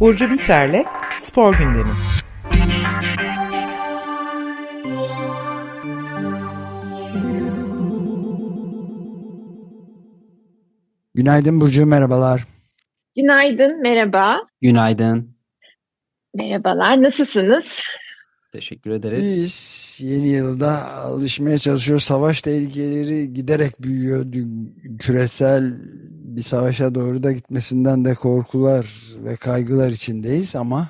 Burcu Biterle Spor Gündemi. Günaydın Burcu, merhabalar. Günaydın, merhaba. Günaydın. Merhabalar, nasılsınız? Teşekkür ederiz. Biz yeni yılda alışmaya çalışıyoruz. Savaş tehlikeleri giderek büyüyor. Küresel bir savaşa doğru da gitmesinden de korkular ve kaygılar içindeyiz ama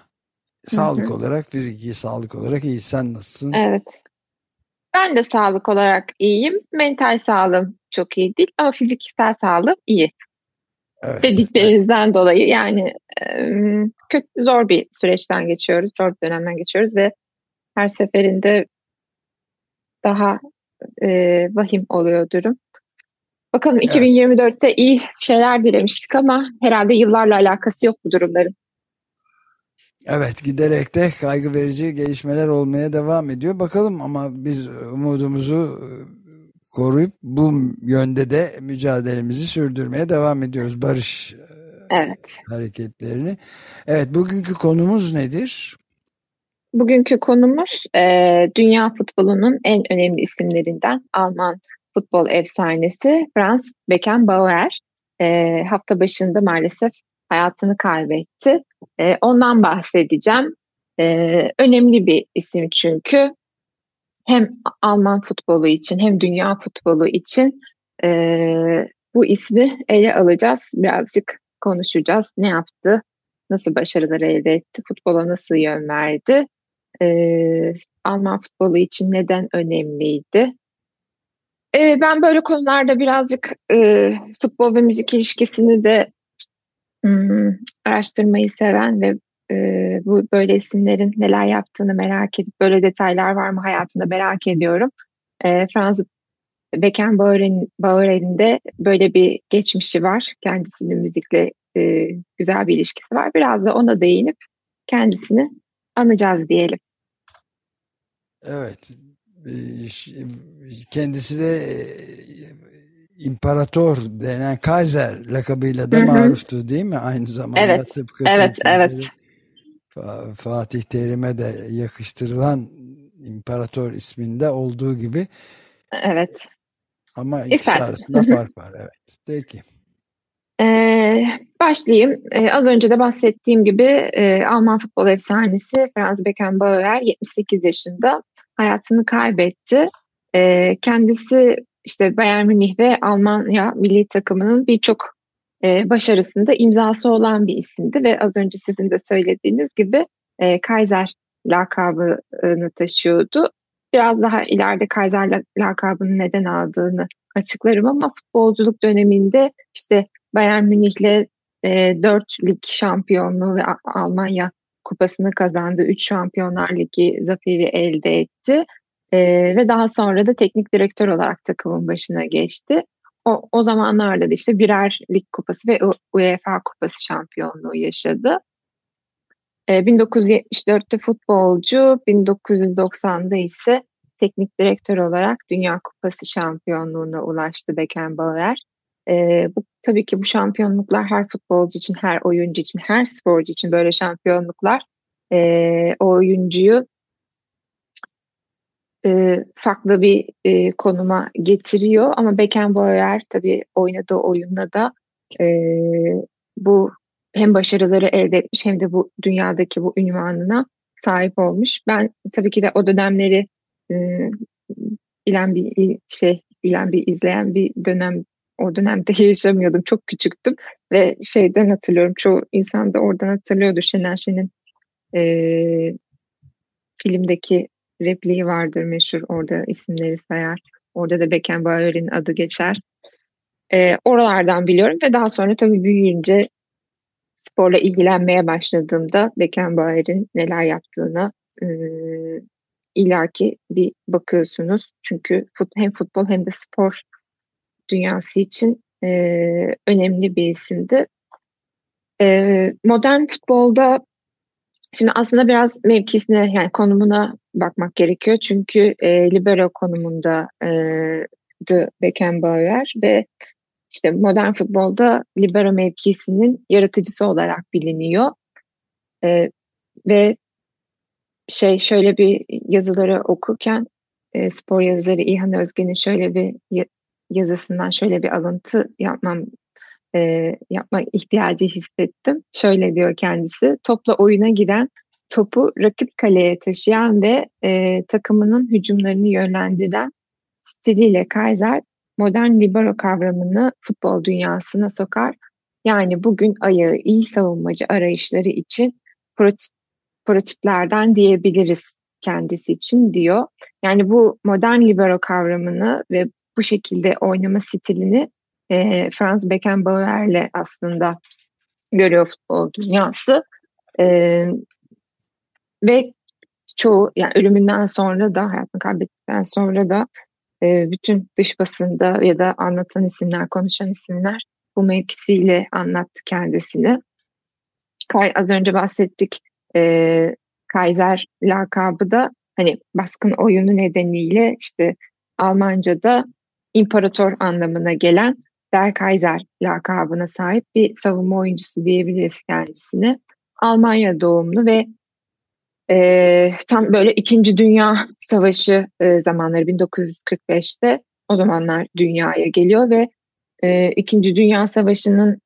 sağlık olarak, fiziki sağlık olarak iyi. Sen nasılsın? Evet. Ben de sağlık olarak iyiyim. Mental sağlığım çok iyi değil ama fiziksel sağlığım iyi. Evet. Dediklerinizden dolayı yani kötü, zor bir süreçten geçiyoruz, zor bir dönemden geçiyoruz ve her seferinde daha e, vahim oluyor durum. Bakalım evet. 2024'te iyi şeyler dilemiştik ama herhalde yıllarla alakası yok bu durumların. Evet giderek de kaygı verici gelişmeler olmaya devam ediyor. Bakalım ama biz umudumuzu e, koruyup bu yönde de mücadelemizi sürdürmeye devam ediyoruz. Barış e, evet. hareketlerini. Evet bugünkü konumuz nedir? Bugünkü konumuz e, dünya futbolunun en önemli isimlerinden Alman futbol efsanesi Franz Beckenbauer. E, hafta başında maalesef hayatını kaybetti. E, ondan bahsedeceğim. E, önemli bir isim çünkü hem Alman futbolu için hem dünya futbolu için e, bu ismi ele alacağız. Birazcık konuşacağız. Ne yaptı? Nasıl başarılar elde etti? Futbola nasıl yön verdi? E, Alman futbolu için neden önemliydi? E, ben böyle konularda birazcık e, futbol ve müzik ilişkisini de hmm, araştırmayı seven ve e, bu böyle isimlerin neler yaptığını merak edip böyle detaylar var mı hayatında merak ediyorum. E, Franz Beckenbauer'in de böyle bir geçmişi var. Kendisinin müzikle e, güzel bir ilişkisi var. Biraz da ona değinip kendisini anacağız diyelim. Evet. Kendisi de e, imparator denen Kaiser lakabıyla da maruftu değil mi? Aynı zamanda evet, tıpkı evet, evet. Fatih Terim'e de yakıştırılan imparator isminde olduğu gibi. Evet. Ama ikisi İstersen. arasında fark var. Evet. Peki. Ee, başlayayım. Ee, az önce de bahsettiğim gibi e, Alman futbol efsanesi Franz Beckenbauer 78 yaşında hayatını kaybetti. E, kendisi işte Bayern Münih ve Almanya milli takımının birçok e, başarısında imzası olan bir isimdi ve az önce sizin de söylediğiniz gibi e, Kaiser lakabını taşıyordu. Biraz daha ileride Kaiser lakabını neden aldığını açıklarım ama futbolculuk döneminde işte Bayern Münih'le e, 4 lig şampiyonluğu ve Almanya kupasını kazandı. 3 Şampiyonlar Ligi zaferi elde etti. E, ve daha sonra da teknik direktör olarak takımın başına geçti. O, o zamanlarda da işte birer lig kupası ve UEFA kupası şampiyonluğu yaşadı. E, 1974'te futbolcu, 1990'da ise teknik direktör olarak Dünya Kupası şampiyonluğuna ulaştı Beckenbauer. E, bu tabii ki bu şampiyonluklar her futbolcu için, her oyuncu için, her sporcu için böyle şampiyonluklar e, o oyuncuyu e, farklı bir e, konuma getiriyor. Ama Beckenbauer tabii oynadığı oyunla da e, bu hem başarıları elde etmiş hem de bu dünyadaki bu ünvanına sahip olmuş. Ben tabii ki de o dönemleri e, bilen bir şey bilen bir izleyen bir dönem o dönemde yaşamıyordum. Çok küçüktüm ve şeyden hatırlıyorum. Çoğu insan da oradan hatırlıyordur. Şener Şen'in e, filmdeki repliği vardır meşhur. Orada isimleri sayar. Orada da Beckenbauer'in adı geçer. E, oralardan biliyorum ve daha sonra tabii büyüyünce sporla ilgilenmeye başladığımda Beckenbauer'in neler yaptığına e, ilaki bir bakıyorsunuz. Çünkü fut, hem futbol hem de spor dünyası için e, önemli bir isimdi. E, modern futbolda şimdi aslında biraz mevkisine yani konumuna bakmak gerekiyor. Çünkü e, libero konumunda e, Beckenbauer ve işte modern futbolda libero mevkisinin yaratıcısı olarak biliniyor. E, ve şey şöyle bir yazıları okurken e, spor yazarı İlhan Özgen'in şöyle bir yazısından şöyle bir alıntı yapmam e, yapma ihtiyacı hissettim. Şöyle diyor kendisi, topla oyuna giren, topu rakip kaleye taşıyan ve e, takımının hücumlarını yönlendiren stiliyle Kaiser modern libero kavramını futbol dünyasına sokar. Yani bugün ayağı iyi savunmacı arayışları için prototip, prototiplerden diyebiliriz kendisi için diyor. Yani bu modern libero kavramını ve bu şekilde oynama stilini e, Franz Beckenbauer'le aslında görüyor futbol dünyası. E, ve çoğu yani ölümünden sonra da hayatını kaybettikten sonra da e, bütün dış basında ya da anlatan isimler, konuşan isimler bu mevkisiyle anlattı kendisini. Kay, az önce bahsettik e, Kaiser lakabı da hani baskın oyunu nedeniyle işte Almanca'da imparator anlamına gelen Der Kaiser lakabına sahip bir savunma oyuncusu diyebiliriz kendisine. Almanya doğumlu ve e, tam böyle İkinci Dünya Savaşı e, zamanları 1945'te o zamanlar dünyaya geliyor ve e, İkinci Dünya Savaşı'nın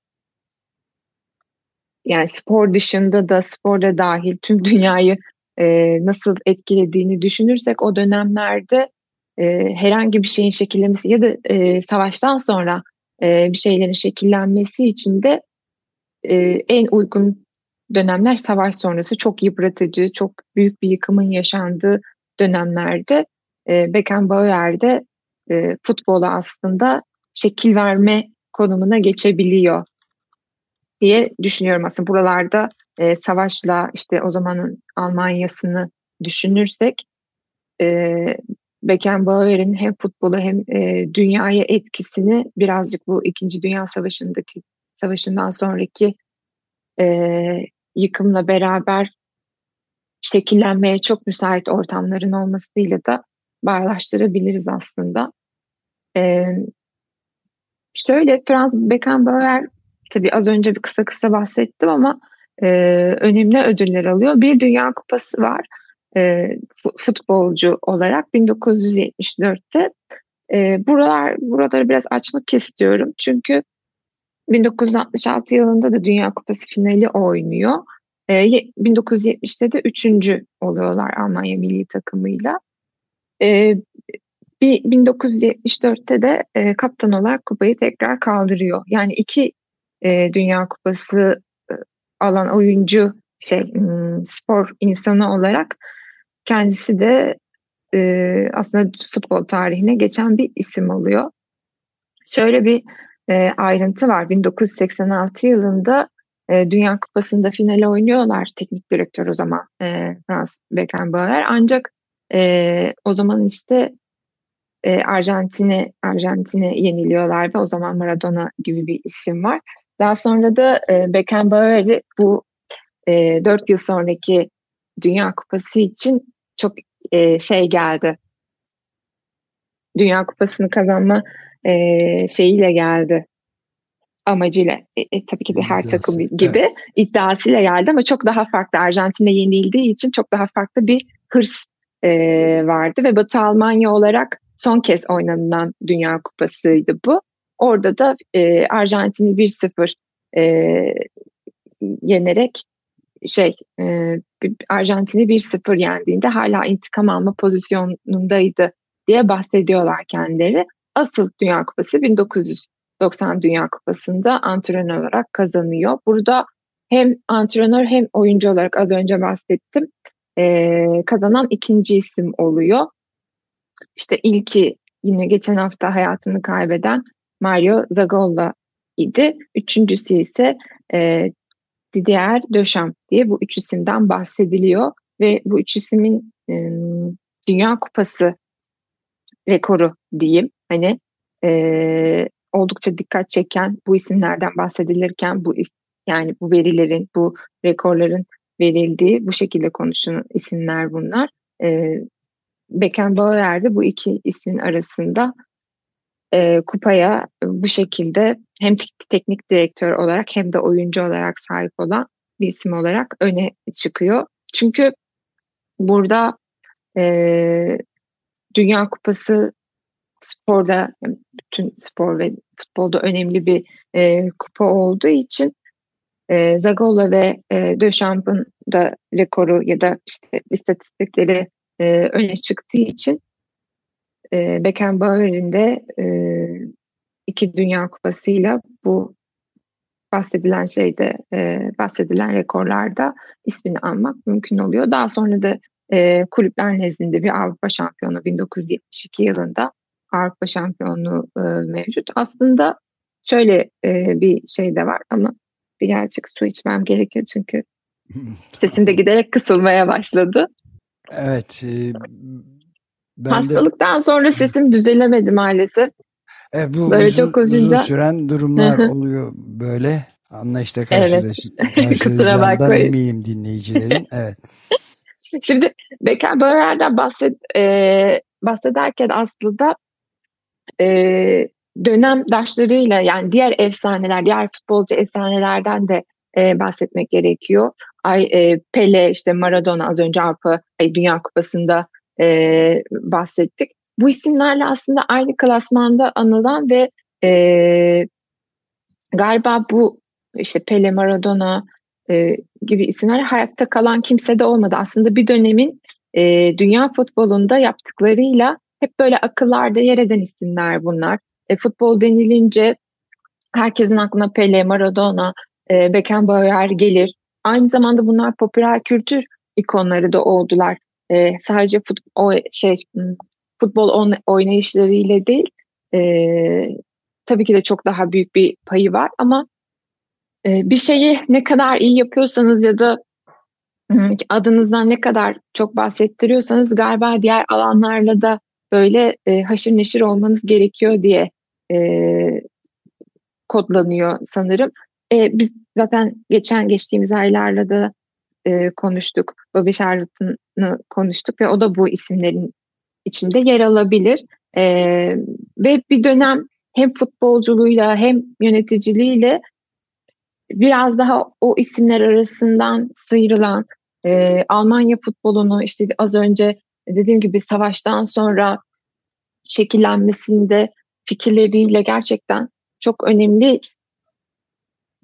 yani spor dışında da sporda dahil tüm dünyayı e, nasıl etkilediğini düşünürsek o dönemlerde e, herhangi bir şeyin şekillenmesi ya da e, savaştan sonra e, bir şeylerin şekillenmesi için de e, en uygun dönemler savaş sonrası. Çok yıpratıcı, çok büyük bir yıkımın yaşandığı dönemlerde e, Beckenbauer'de e, futbola aslında şekil verme konumuna geçebiliyor diye düşünüyorum aslında. Buralarda e, savaşla işte o zamanın Almanya'sını düşünürsek e, Beckenbauer'in hem futbolu hem e, dünyaya etkisini birazcık bu İkinci Dünya Savaşı'ndaki savaşından sonraki e, yıkımla beraber şekillenmeye çok müsait ortamların olmasıyla da bağlaştırabiliriz aslında. E, şöyle Franz Beckenbauer tabii az önce bir kısa kısa bahsettim ama e, önemli ödüller alıyor. Bir Dünya Kupası var e, futbolcu olarak 1974'te. E, buralar buraları biraz açmak istiyorum çünkü 1966 yılında da Dünya Kupası finali oynuyor. E, 1970'te de üçüncü oluyorlar Almanya milli takımıyla. E, bir 1974'te de e, kaptan olarak kupayı tekrar kaldırıyor. Yani iki e, Dünya Kupası e, alan oyuncu şey spor insanı olarak kendisi de e, aslında futbol tarihine geçen bir isim oluyor. Şöyle bir e, ayrıntı var. 1986 yılında e, Dünya Kupası'nda finale oynuyorlar teknik direktör o zaman e, Franz Beckenbauer. Ancak e, o zaman işte e, Arjantin'e Arjantin'e yeniliyorlar ve o zaman Maradona gibi bir isim var. Daha sonra da e, Beckenbauer'i bu e, 4 yıl sonraki Dünya Kupası için çok e, şey geldi. Dünya Kupası'nı kazanma e, şeyiyle geldi amacıyla e, e, tabii ki de her İddiası, takım gibi evet. iddiasıyla geldi ama çok daha farklı Arjantin'e yenildiği için çok daha farklı bir hırs e, vardı ve Batı Almanya olarak son kez oynanan Dünya Kupası'ydı bu. Orada da e, Arjantin'i 1-0 e, yenerek şey e, Arjantin'i 1-0 yendiğinde hala intikam alma pozisyonundaydı diye bahsediyorlar kendileri. Asıl Dünya Kupası 1990 Dünya Kupası'nda antrenör olarak kazanıyor. Burada hem antrenör hem oyuncu olarak az önce bahsettim e, kazanan ikinci isim oluyor. İşte ilki yine geçen hafta hayatını kaybeden Mario Zagolla idi. Üçüncüsü ise e, Didier Deschamps diye bu üç isimden bahsediliyor ve bu üç isimin e, Dünya Kupası rekoru diyeyim hani e, oldukça dikkat çeken bu isimlerden bahsedilirken bu yani bu verilerin bu rekorların verildiği bu şekilde konuşulan isimler bunlar. e, Beckenbauer de bu iki ismin arasında e, kupaya bu şekilde hem teknik direktör olarak hem de oyuncu olarak sahip olan bir isim olarak öne çıkıyor. Çünkü burada e, Dünya Kupası sporda bütün spor ve futbolda önemli bir e, kupa olduğu için e, Zagola ve e, Döchamp'ın da rekoru ya da işte istatistikleri e, öne çıktığı için e, Beckenbauer'in de e, iki Dünya Kupası'yla bu bahsedilen şeyde e, bahsedilen rekorlarda ismini almak mümkün oluyor. Daha sonra da e, kulüpler nezdinde bir Avrupa şampiyonu 1972 yılında Avrupa şampiyonluğu e, mevcut. Aslında şöyle e, bir şey de var ama birazcık su içmem gerekiyor çünkü sesim de giderek kısılmaya başladı. Evet. E, ben Hastalıktan de... sonra sesim düzelemedi maalesef. Evet, bu böyle uzun, çok uzun süren durumlar oluyor böyle. Anlayışta karşılaş evet. karşılayacağından eminim dinleyicilerin. Evet. Şimdi Becker Bauer'den bahset, e, bahsederken aslında e, dönem daşlarıyla yani diğer efsaneler, diğer futbolcu efsanelerden de e, bahsetmek gerekiyor. Ay e, Pele, işte Maradona az önce Avrupa Dünya Kupası'nda e, bahsettik. Bu isimlerle aslında aynı klasmanda anılan ve e, galiba bu işte Pele, Maradona e, gibi isimler hayatta kalan kimse de olmadı. Aslında bir dönemin e, dünya futbolunda yaptıklarıyla hep böyle akıllarda yer eden isimler bunlar. E, futbol denilince herkesin aklına Pele, Maradona, e, Beckenbauer gelir. Aynı zamanda bunlar popüler kültür ikonları da oldular. E, sadece futbol şey futbol oynayışlarıyla değil, e, tabii ki de çok daha büyük bir payı var ama e, bir şeyi ne kadar iyi yapıyorsanız ya da adınızdan ne kadar çok bahsettiriyorsanız galiba diğer alanlarla da böyle e, haşır neşir olmanız gerekiyor diye e, kodlanıyor sanırım. E, biz zaten geçen geçtiğimiz aylarla da e, konuştuk. Bobby Charlton'ı konuştuk ve o da bu isimlerin içinde yer alabilir. E, ve bir dönem hem futbolculuğuyla hem yöneticiliğiyle biraz daha o isimler arasından sıyrılan e, Almanya futbolunu işte az önce dediğim gibi savaştan sonra şekillenmesinde fikirleriyle gerçekten çok önemli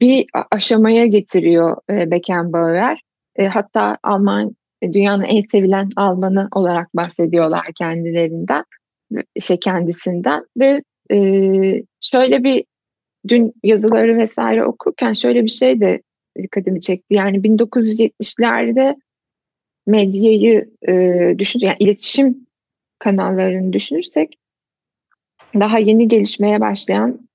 bir aşamaya getiriyor e, Beckenbauer. E, hatta Alman e, dünyanın en sevilen Almanı olarak bahsediyorlar kendilerinden, şey kendisinden ve e, şöyle bir dün yazıları vesaire okurken şöyle bir şey de dikkatimi çekti. Yani 1970'lerde medyayı e, düşün, yani iletişim kanallarını düşünürsek daha yeni gelişmeye başlayan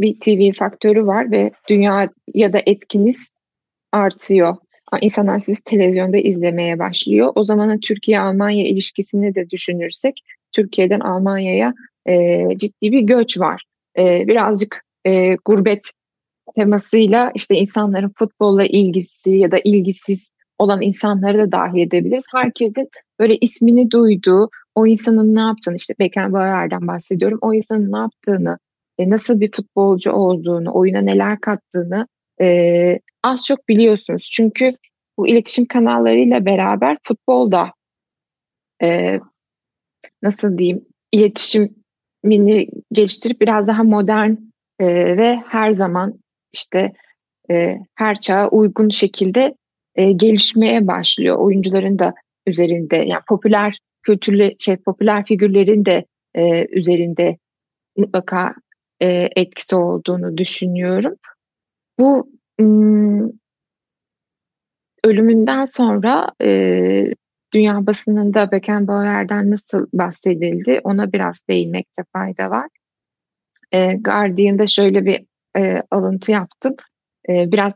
bir TV faktörü var ve dünya ya da etkiniz artıyor. İnsanlar sizi televizyonda izlemeye başlıyor. O zaman Türkiye-Almanya ilişkisini de düşünürsek Türkiye'den Almanya'ya e, ciddi bir göç var. E, birazcık e, gurbet temasıyla işte insanların futbolla ilgisi ya da ilgisiz olan insanları da dahil edebiliriz. Herkesin böyle ismini duyduğu, o insanın ne yaptığını işte Beckenbauer'den bahsediyorum. O insanın ne yaptığını, e, nasıl bir futbolcu olduğunu, oyuna neler kattığını e, az çok biliyorsunuz. Çünkü bu iletişim kanallarıyla beraber futbolda e, nasıl diyeyim iletişimini geliştirip biraz daha modern e, ve her zaman işte e, her çağa uygun şekilde e, gelişmeye başlıyor. Oyuncuların da üzerinde yani popüler kültürlü şey popüler figürlerin de e, üzerinde mutlaka e, etkisi olduğunu düşünüyorum. Bu ölümünden sonra e, dünya basınında Beckenbauer'den nasıl bahsedildi ona biraz değinmekte fayda var. E, Guardian'da şöyle bir e, alıntı yaptım. E, biraz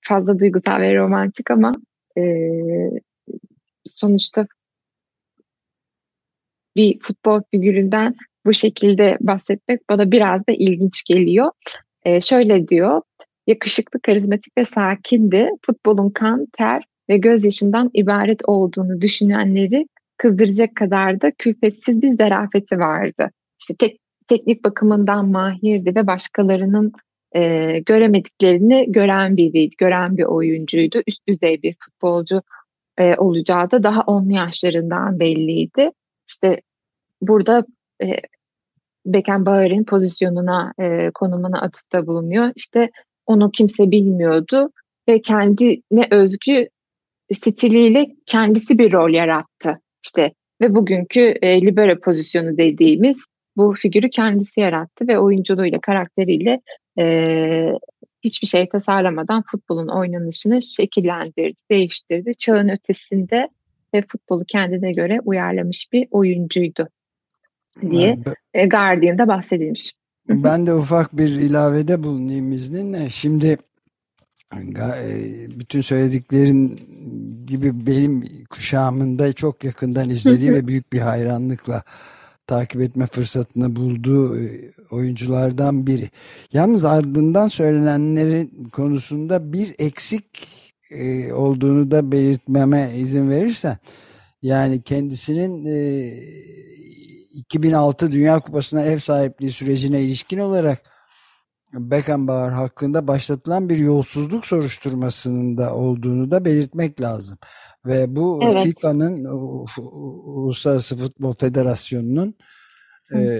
fazla duygusal ve romantik ama e, sonuçta bir futbol figüründen bu şekilde bahsetmek bana biraz da ilginç geliyor. E, şöyle diyor, yakışıklı, karizmatik ve sakindi. Futbolun kan, ter ve gözyaşından ibaret olduğunu düşünenleri kızdıracak kadar da külfetsiz bir zarafeti vardı. İşte tek, teknik bakımından mahirdi ve başkalarının e, göremediklerini gören biriydi, gören bir oyuncuydu. Üst düzey bir futbolcu e, olacağı da daha 10 yaşlarından belliydi. İşte burada e, Beckenbauer'in pozisyonuna, e, konumuna atıfta bulunuyor. İşte onu kimse bilmiyordu ve kendine özgü stiliyle kendisi bir rol yarattı. İşte ve bugünkü e, libero pozisyonu dediğimiz bu figürü kendisi yarattı ve oyunculuğuyla, karakteriyle e, hiçbir şey tasarlamadan futbolun oynanışını şekillendirdi, değiştirdi. Çağın ötesinde ve futbolu kendine göre uyarlamış bir oyuncuydu diye ben, Guardian'da bahsedilmiş. Ben de ufak bir ilavede bulunayım izninle. Şimdi bütün söylediklerin gibi benim kuşağımında çok yakından izlediği ve büyük bir hayranlıkla takip etme fırsatını bulduğu oyunculardan biri. Yalnız ardından söylenenlerin konusunda bir eksik olduğunu da belirtmeme izin verirsen yani kendisinin 2006 Dünya Kupası'na ev sahipliği sürecine ilişkin olarak Beckenbauer hakkında başlatılan bir yolsuzluk soruşturmasının da olduğunu da belirtmek lazım. Ve bu evet. FIFA'nın Uluslararası Futbol Federasyonu'nun e,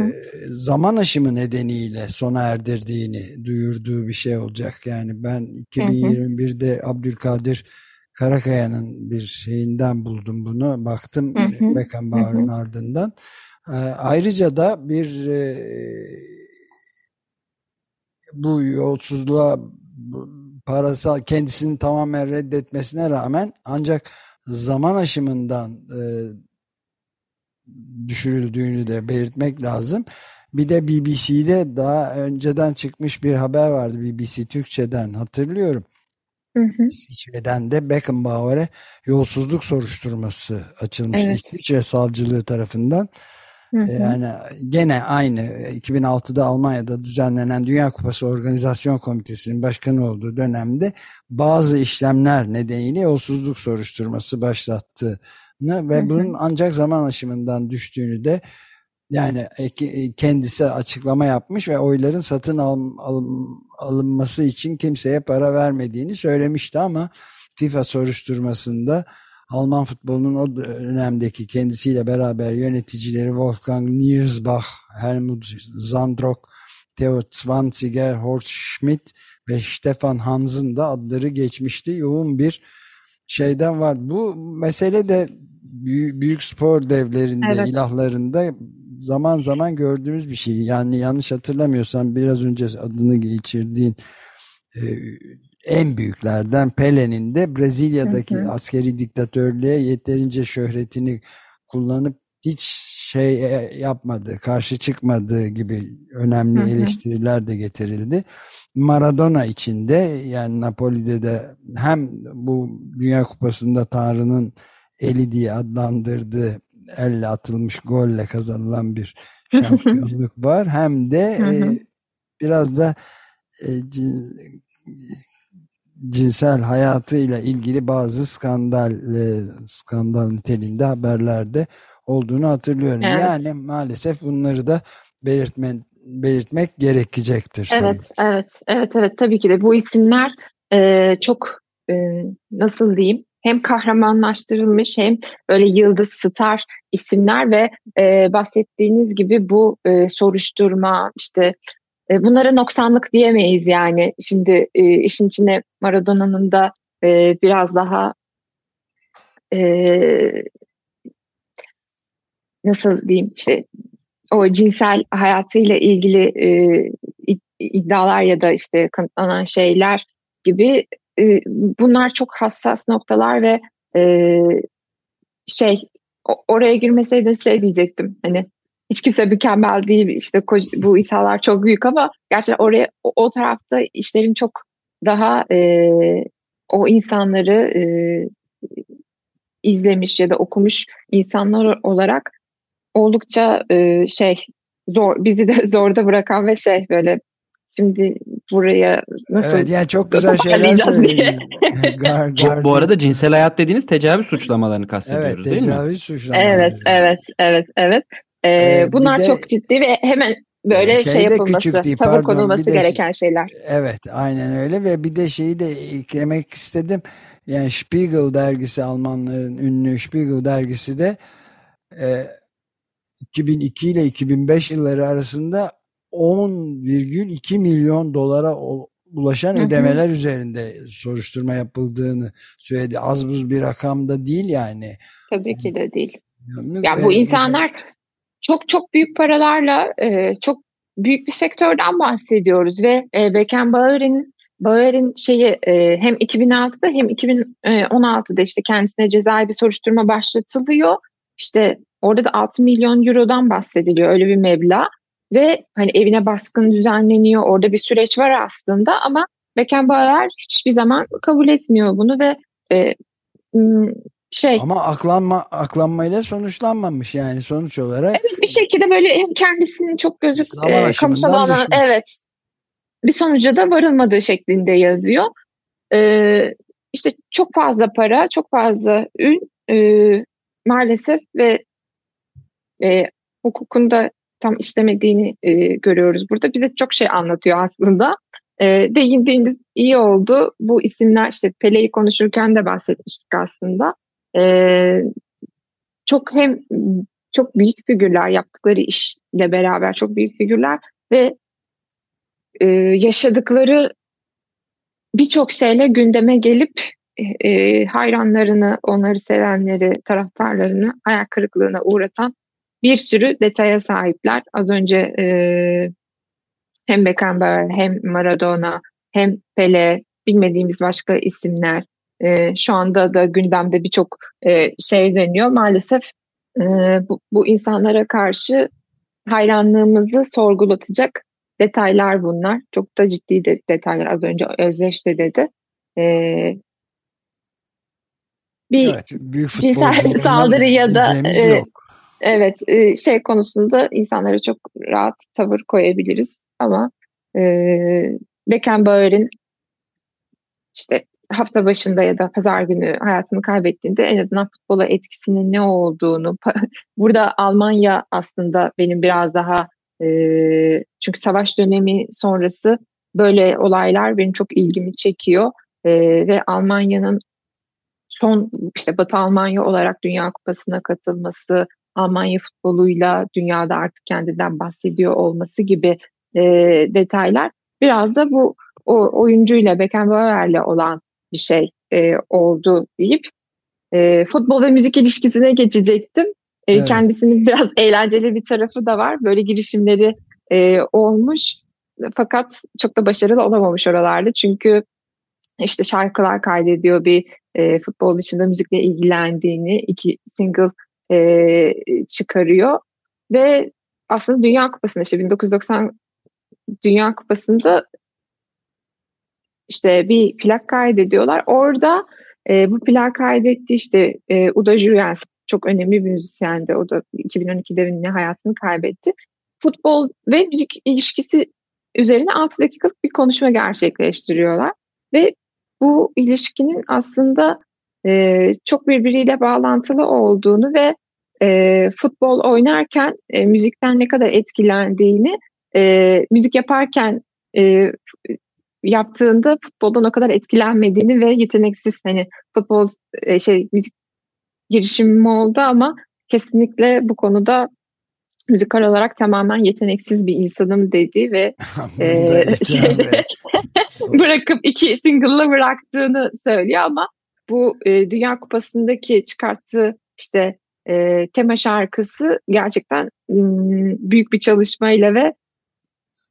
zaman aşımı nedeniyle sona erdirdiğini duyurduğu bir şey olacak. Yani ben 2021'de Abdülkadir Karakaya'nın bir şeyinden buldum bunu. Baktım Beckenbauer'ın ardından. E, ayrıca da bir e, bu yolsuzluğa parasal kendisini tamamen reddetmesine rağmen ancak zaman aşımından e, düşürüldüğünü de belirtmek lazım. Bir de BBC'de daha önceden çıkmış bir haber vardı BBC Türkçe'den hatırlıyorum. Hı hı. İsviçre'den de Beckenbauer'e yolsuzluk soruşturması açılmıştı evet. İsviçre savcılığı tarafından. Hı hı. Yani gene aynı 2006'da Almanya'da düzenlenen Dünya Kupası Organizasyon Komitesi'nin başkanı olduğu dönemde bazı işlemler nedeniyle yolsuzluk soruşturması başlattığını ve hı hı. bunun ancak zaman aşımından düştüğünü de yani kendisi açıklama yapmış ve oyların satın al, al, alınması için kimseye para vermediğini söylemişti ama FIFA soruşturmasında Alman futbolunun o dönemdeki kendisiyle beraber yöneticileri Wolfgang Niersbach, Helmut Zandrock, Theo Zwanziger, Horst Schmidt ve Stefan Hans'ın da adları geçmişti. Yoğun bir şeyden var. Bu mesele de büyük, büyük spor devlerinde, evet. ilahlarında zaman zaman gördüğümüz bir şey. Yani yanlış hatırlamıyorsam biraz önce adını geçirdiğin e, en büyüklerden Pele'nin de Brezilya'daki hı hı. askeri diktatörlüğe yeterince şöhretini kullanıp hiç şey e, yapmadı, karşı çıkmadığı gibi önemli hı hı. eleştiriler de getirildi. Maradona için de yani Napoli'de de hem bu Dünya Kupası'nda Tanrı'nın eli diye adlandırdığı elle atılmış golle kazanılan bir şampiyonluk var. Hem de hı hı. E, biraz da e, cinsel hayatıyla ilgili bazı skandal e, skandal niteliğinde haberlerde olduğunu hatırlıyorum. Evet. Yani maalesef bunları da belirtme, belirtmek gerekecektir. Evet, sanırım. evet, evet, evet. Tabii ki de bu isimler e, çok e, nasıl diyeyim hem kahramanlaştırılmış hem böyle yıldız star isimler ve e, bahsettiğiniz gibi bu e, soruşturma işte e, bunlara noksanlık diyemeyiz yani. Şimdi e, işin içine Maradona'nın da e, biraz daha e, nasıl diyeyim işte o cinsel hayatıyla ilgili e, iddialar ya da işte kanıtlanan şeyler gibi e, bunlar çok hassas noktalar ve e, şey oraya girmeseydi şey diyecektim hani hiç kimse mükemmel değil işte bu İsa'lar çok büyük ama gerçekten oraya o, o tarafta işlerin çok daha e, o insanları e, izlemiş ya da okumuş insanlar olarak oldukça e, şey zor bizi de zorda bırakan ve şey böyle şimdi buraya nasıl Evet yani çok güzel şeyler söyledin. bu, bu arada cinsel hayat dediğiniz tecavüz suçlamalarını kastediyoruz evet, değil mi? Evet tecavüz suçlamaları. Evet evet evet evet. Ee, ee, bunlar de, çok ciddi ve hemen böyle şey yapılması, değil, tavır konulması gereken şeyler. Evet aynen öyle ve bir de şeyi de eklemek istedim. Yani Spiegel dergisi Almanların ünlü Spiegel dergisi de e, 2002 ile 2005 yılları arasında 10,2 milyon dolara ulaşan ödemeler üzerinde soruşturma yapıldığını söyledi. Az buz bir rakam da değil yani. Tabii ki de değil. Yani bu insanlar çok çok büyük paralarla e, çok büyük bir sektörden bahsediyoruz ve e, Beckenbauer'in Bauer'in şeyi e, hem 2006'da hem 2016'da işte kendisine cezai bir soruşturma başlatılıyor. İşte orada da 6 milyon eurodan bahsediliyor öyle bir meblağ ve hani evine baskın düzenleniyor. Orada bir süreç var aslında ama Beckenbauer hiçbir zaman kabul etmiyor bunu ve e, şey ama aklanma aklanmayla sonuçlanmamış yani sonuç olarak. Evet bir şekilde böyle kendisinin çok gözük e, kamusal alan evet bir sonuca da varılmadığı şeklinde yazıyor. Ee, işte çok fazla para, çok fazla ün e, maalesef ve e, hukukunda tam işlemediğini e, görüyoruz burada. Bize çok şey anlatıyor aslında. E, değindiğiniz iyi oldu. Bu isimler işte Pele'yi konuşurken de bahsetmiştik aslında. E, çok hem çok büyük figürler yaptıkları işle beraber çok büyük figürler ve e, yaşadıkları birçok şeyle gündeme gelip e, hayranlarını, onları sevenleri, taraftarlarını ayak kırıklığına uğratan bir sürü detaya sahipler. Az önce e, hem Beckenbauer hem Maradona hem Pele bilmediğimiz başka isimler e, şu anda da gündemde birçok e, şey dönüyor. Maalesef e, bu, bu insanlara karşı hayranlığımızı sorgulatacak detaylar bunlar. Çok da ciddi de, detaylar az önce Özdeş de dedi. E, bir evet, büyük cinsel saldırı ya da e, evet e, şey konusunda insanlara çok rahat tavır koyabiliriz ama e, Beckenbauer'in işte hafta başında ya da pazar günü hayatını kaybettiğinde en azından futbola etkisinin ne olduğunu burada Almanya aslında benim biraz daha e, çünkü savaş dönemi sonrası böyle olaylar benim çok ilgimi çekiyor. E, ve Almanya'nın son işte Batı Almanya olarak Dünya Kupası'na katılması, Almanya futboluyla dünyada artık kendinden bahsediyor olması gibi e, detaylar. Biraz da bu o oyuncuyla Beckenbauer'le olan bir şey e, oldu deyip e, futbol ve müzik ilişkisine geçecektim. E, evet. Kendisinin biraz eğlenceli bir tarafı da var. Böyle girişimleri e, olmuş fakat çok da başarılı olamamış oralarda. Çünkü işte şarkılar kaydediyor bir e, futbol dışında müzikle ilgilendiğini, iki single e, çıkarıyor ve aslında Dünya Kupası'nda işte 1990 Dünya Kupası'nda işte bir plak kaydediyorlar. Orada e, bu plak kaydetti işte e, Uda Jürgens çok önemli bir müzisyendi. O da 2012'de ne hayatını kaybetti. Futbol ve müzik ilişkisi üzerine 6 dakikalık bir konuşma gerçekleştiriyorlar. Ve bu ilişkinin aslında e, çok birbiriyle bağlantılı olduğunu ve e, futbol oynarken e, müzikten ne kadar etkilendiğini, e, müzik yaparken e, yaptığında futboldan o kadar etkilenmediğini ve yeteneksiz hani futbol e, şey müzik girişimim oldu ama kesinlikle bu konuda müzikal olarak tamamen yeteneksiz bir insanım dedi ve e, şeyde, bırakıp iki single'la bıraktığını söylüyor ama bu e, Dünya Kupası'ndaki çıkarttığı işte e, tema şarkısı gerçekten m, büyük bir çalışmayla ve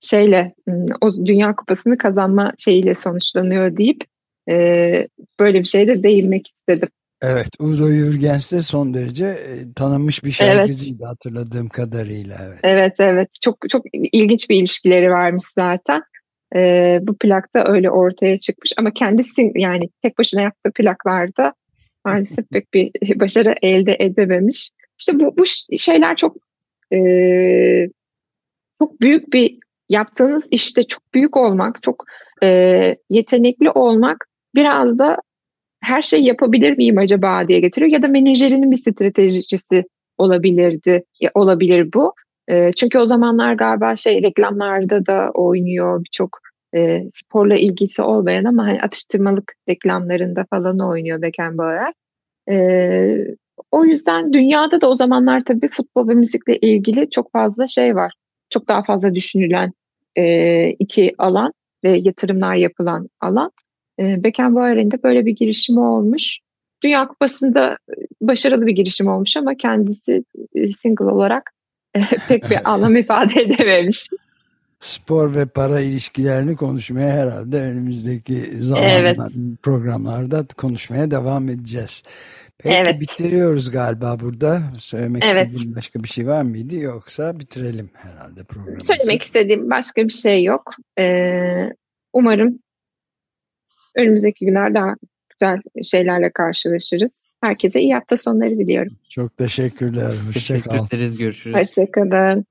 şeyle o Dünya Kupası'nı kazanma şeyiyle sonuçlanıyor deyip e, böyle bir şeye de değinmek istedim. Evet, Udo Jürgens de son derece e, tanınmış bir şarkıcıydı evet. hatırladığım kadarıyla. Evet. evet, evet. Çok çok ilginç bir ilişkileri varmış zaten. Ee, bu plakta öyle ortaya çıkmış ama kendisi yani tek başına yaptığı plaklarda maalesef pek bir başarı elde edememiş. İşte bu, bu şeyler çok e, çok büyük bir yaptığınız işte çok büyük olmak, çok e, yetenekli olmak biraz da her şey yapabilir miyim acaba diye getiriyor ya da menajerinin bir stratejisi olabilirdi olabilir bu. E, çünkü o zamanlar galiba şey reklamlarda da oynuyor birçok e, sporla ilgisi olmayan ama hani atıştırmalık reklamlarında falan oynuyor Beckenbauer. E, o yüzden dünyada da o zamanlar tabii futbol ve müzikle ilgili çok fazla şey var. Çok daha fazla düşünülen e, iki alan ve yatırımlar yapılan alan. E, Beckenbauer'in de böyle bir girişimi olmuş. Dünya Kupası'nda başarılı bir girişim olmuş ama kendisi e, single olarak e, pek bir anlam ifade edememiş. Spor ve para ilişkilerini konuşmaya herhalde önümüzdeki zamanlar, evet. programlarda konuşmaya devam edeceğiz. Peki evet. bitiriyoruz galiba burada. Söylemek evet. istediğim başka bir şey var mıydı yoksa bitirelim herhalde programı. Söylemek istediğim başka bir şey yok. Ee, umarım önümüzdeki günler daha güzel şeylerle karşılaşırız. Herkese iyi hafta sonları diliyorum. Çok teşekkürler. Hoşçakal. Teşekkür ederiz. Görüşürüz. Hoşçakalın.